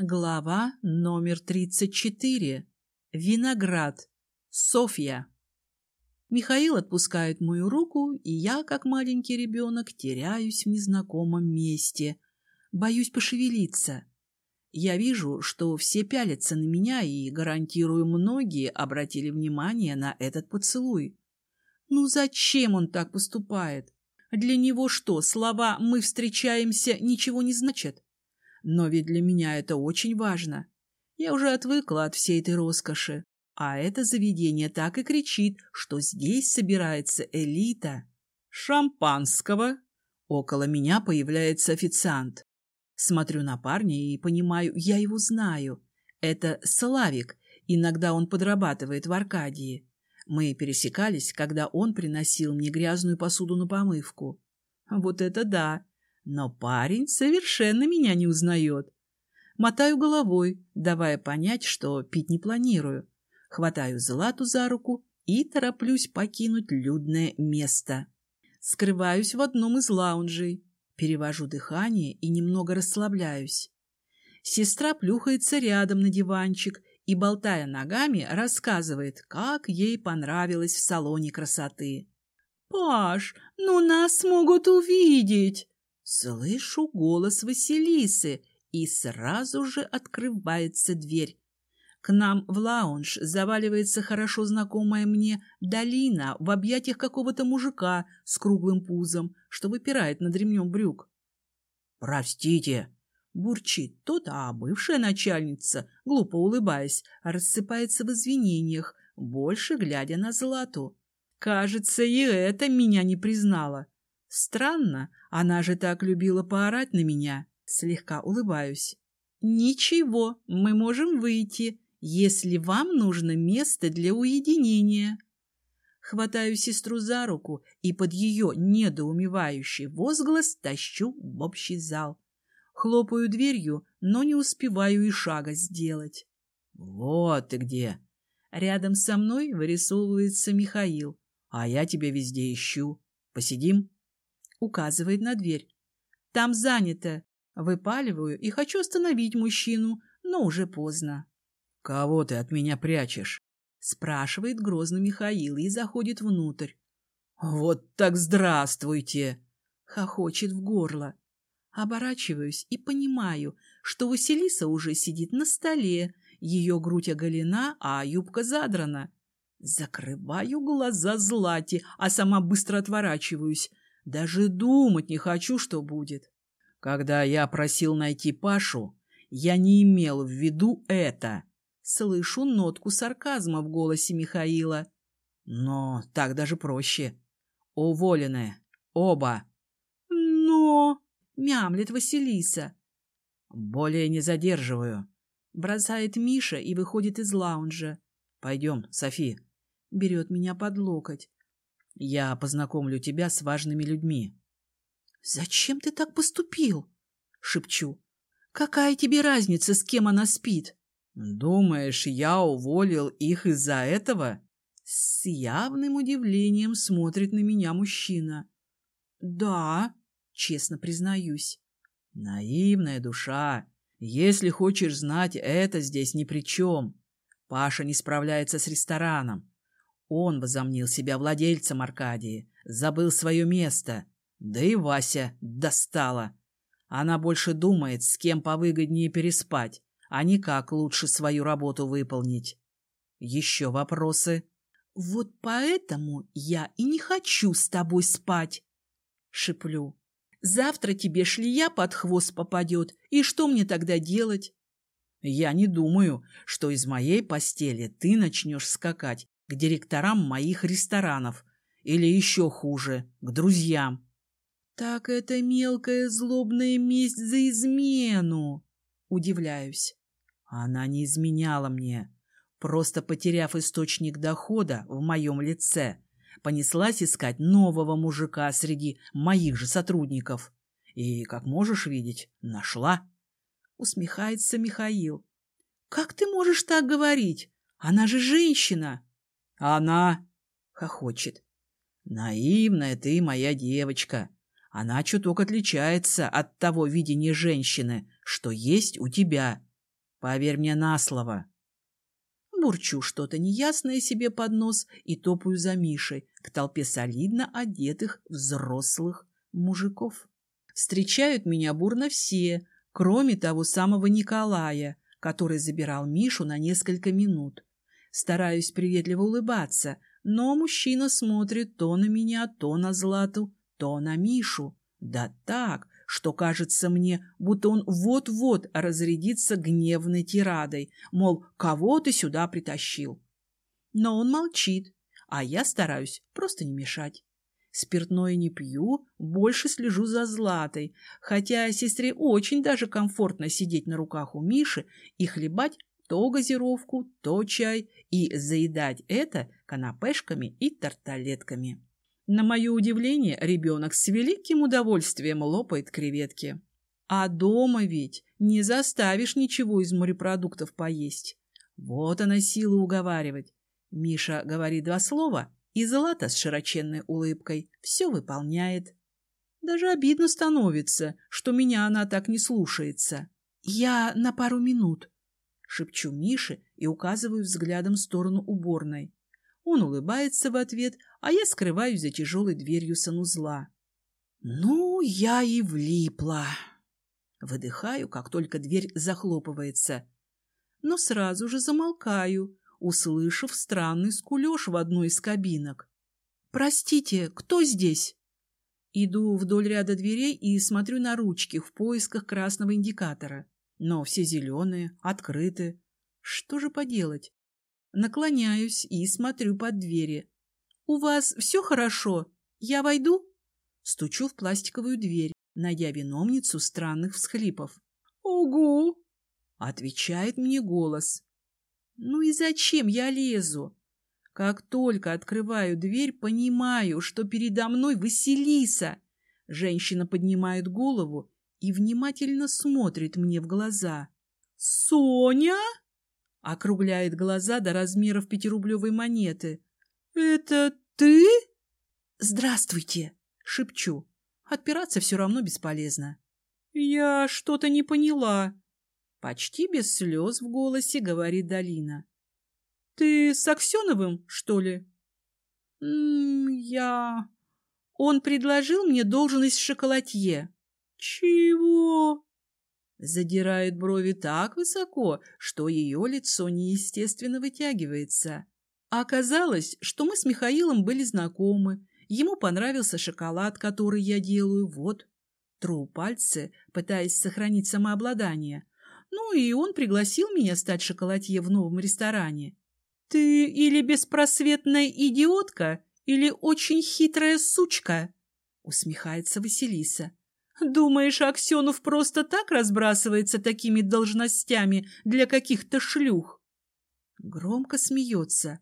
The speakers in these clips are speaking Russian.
Глава номер 34. Виноград. Софья. Михаил отпускает мою руку, и я, как маленький ребенок, теряюсь в незнакомом месте. Боюсь пошевелиться. Я вижу, что все пялятся на меня, и, гарантирую, многие обратили внимание на этот поцелуй. Ну зачем он так поступает? Для него что, слова «мы встречаемся» ничего не значат? Но ведь для меня это очень важно. Я уже отвыкла от всей этой роскоши. А это заведение так и кричит, что здесь собирается элита. Шампанского. Около меня появляется официант. Смотрю на парня и понимаю, я его знаю. Это Славик. Иногда он подрабатывает в Аркадии. Мы пересекались, когда он приносил мне грязную посуду на помывку. Вот это да! Но парень совершенно меня не узнает. Мотаю головой, давая понять, что пить не планирую. Хватаю Злату за руку и тороплюсь покинуть людное место. Скрываюсь в одном из лаунжей, перевожу дыхание и немного расслабляюсь. Сестра плюхается рядом на диванчик и, болтая ногами, рассказывает, как ей понравилось в салоне красоты. «Паш, ну нас могут увидеть!» Слышу голос Василисы, и сразу же открывается дверь. К нам в лаунж заваливается хорошо знакомая мне долина в объятиях какого-то мужика с круглым пузом, что выпирает над ремнем брюк. «Простите!» — бурчит тот, а бывшая начальница, глупо улыбаясь, рассыпается в извинениях, больше глядя на Злату. Кажется, и это меня не признала. Странно, она же так любила поорать на меня. Слегка улыбаюсь. Ничего, мы можем выйти, если вам нужно место для уединения. Хватаю сестру за руку и под ее недоумевающий возглас тащу в общий зал. Хлопаю дверью, но не успеваю и шага сделать. «Вот ты где!» Рядом со мной вырисовывается Михаил. «А я тебя везде ищу. Посидим?» Указывает на дверь. Там занято. Выпаливаю и хочу остановить мужчину, но уже поздно. Кого ты от меня прячешь? Спрашивает грозно Михаил и заходит внутрь. Вот так здравствуйте! Хохочет в горло. Оборачиваюсь и понимаю, что Василиса уже сидит на столе, ее грудь оголена, а юбка задрана. Закрываю глаза Злате, а сама быстро отворачиваюсь. Даже думать не хочу, что будет. Когда я просил найти Пашу, я не имел в виду это. Слышу нотку сарказма в голосе Михаила. Но так даже проще. Уволены. Оба. Но... Мямлет Василиса. Более не задерживаю. Бросает Миша и выходит из лаунжа. Пойдем, Софи. Берет меня под локоть. Я познакомлю тебя с важными людьми. — Зачем ты так поступил? — шепчу. — Какая тебе разница, с кем она спит? — Думаешь, я уволил их из-за этого? С явным удивлением смотрит на меня мужчина. — Да, честно признаюсь. — Наивная душа. Если хочешь знать, это здесь ни при чем. Паша не справляется с рестораном. Он возомнил себя владельцем Аркадии, забыл свое место. Да и Вася достала. Она больше думает, с кем повыгоднее переспать, а не как лучше свою работу выполнить. Еще вопросы? Вот поэтому я и не хочу с тобой спать, шиплю. Завтра тебе шлия под хвост попадет, и что мне тогда делать? Я не думаю, что из моей постели ты начнешь скакать к директорам моих ресторанов или еще хуже, к друзьям. Так это мелкая злобная месть за измену. Удивляюсь. Она не изменяла мне, просто потеряв источник дохода в моем лице, понеслась искать нового мужика среди моих же сотрудников. И, как можешь видеть, нашла. Усмехается Михаил. Как ты можешь так говорить? Она же женщина. Она хохочет. Наивная ты моя девочка. Она чуток отличается от того видения женщины, что есть у тебя. Поверь мне на слово. Бурчу что-то неясное себе под нос и топаю за Мишей к толпе солидно одетых взрослых мужиков. Встречают меня бурно все, кроме того самого Николая, который забирал Мишу на несколько минут. Стараюсь приветливо улыбаться, но мужчина смотрит то на меня, то на Злату, то на Мишу. Да так, что кажется мне, будто он вот-вот разрядится гневной тирадой, мол, кого ты сюда притащил. Но он молчит, а я стараюсь просто не мешать. Спиртное не пью, больше слежу за Златой, хотя сестре очень даже комфортно сидеть на руках у Миши и хлебать то газировку, то чай и заедать это канапешками и тарталетками. На мое удивление, ребенок с великим удовольствием лопает креветки. А дома ведь не заставишь ничего из морепродуктов поесть. Вот она сила уговаривать. Миша говорит два слова, и Злата с широченной улыбкой все выполняет. Даже обидно становится, что меня она так не слушается. «Я на пару минут», — шепчу Мише и указываю взглядом в сторону уборной. Он улыбается в ответ, а я скрываюсь за тяжелой дверью санузла. Ну, я и влипла. Выдыхаю, как только дверь захлопывается. Но сразу же замолкаю, услышав странный скулеж в одной из кабинок. «Простите, кто здесь?» Иду вдоль ряда дверей и смотрю на ручки в поисках красного индикатора. Но все зеленые, открыты. Что же поделать? Наклоняюсь и смотрю под двери. «У вас все хорошо? Я войду?» Стучу в пластиковую дверь, найдя виновницу странных всхлипов. «Угу!» — отвечает мне голос. «Ну и зачем я лезу?» Как только открываю дверь, понимаю, что передо мной Василиса. Женщина поднимает голову и внимательно смотрит мне в глаза. «Соня?» Округляет глаза до размеров пятирублевой монеты. «Это ты?» «Здравствуйте!» — шепчу. Отпираться все равно бесполезно. «Я что-то не поняла». Почти без слез в голосе говорит Долина. «Ты с Аксеновым, что ли?» М -м, «Я...» Он предложил мне должность шоколадье. «Чего?» Задирает брови так высоко, что ее лицо неестественно вытягивается. Оказалось, что мы с Михаилом были знакомы. Ему понравился шоколад, который я делаю. Вот. Тру пальцы, пытаясь сохранить самообладание. Ну и он пригласил меня стать шоколадье в новом ресторане. «Ты или беспросветная идиотка, или очень хитрая сучка», — усмехается Василиса. Думаешь, Аксенов просто так разбрасывается такими должностями для каких-то шлюх? Громко смеется.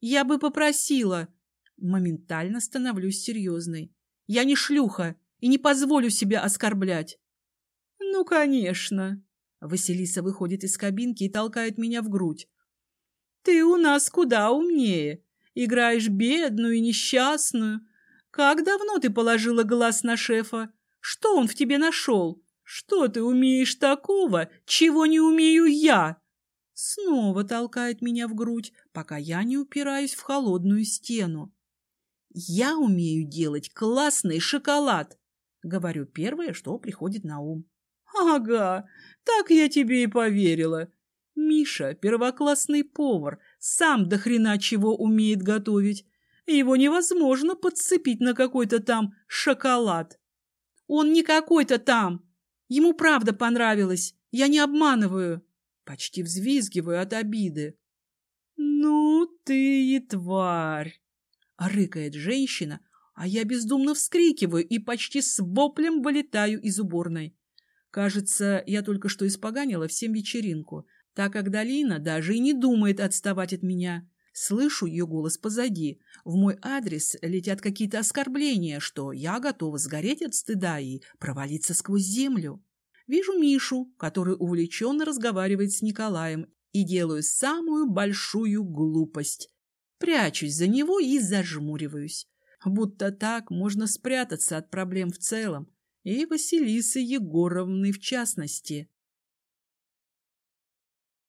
Я бы попросила. Моментально становлюсь серьезной. Я не шлюха и не позволю себя оскорблять. Ну, конечно. Василиса выходит из кабинки и толкает меня в грудь. Ты у нас куда умнее. Играешь бедную и несчастную. Как давно ты положила глаз на шефа? Что он в тебе нашел? Что ты умеешь такого, чего не умею я?» Снова толкает меня в грудь, пока я не упираюсь в холодную стену. «Я умею делать классный шоколад!» Говорю первое, что приходит на ум. «Ага, так я тебе и поверила. Миша — первоклассный повар, сам до хрена чего умеет готовить. Его невозможно подцепить на какой-то там шоколад». Он не какой-то там. Ему правда понравилось. Я не обманываю. Почти взвизгиваю от обиды. Ну ты и тварь! Рыкает женщина, а я бездумно вскрикиваю и почти с воплем вылетаю из уборной. Кажется, я только что испоганила всем вечеринку, так как Долина даже и не думает отставать от меня. Слышу ее голос позади. В мой адрес летят какие-то оскорбления, что я готова сгореть от стыда и провалиться сквозь землю. Вижу Мишу, который увлеченно разговаривает с Николаем, и делаю самую большую глупость. Прячусь за него и зажмуриваюсь. Будто так можно спрятаться от проблем в целом, и Василисы Егоровны в частности.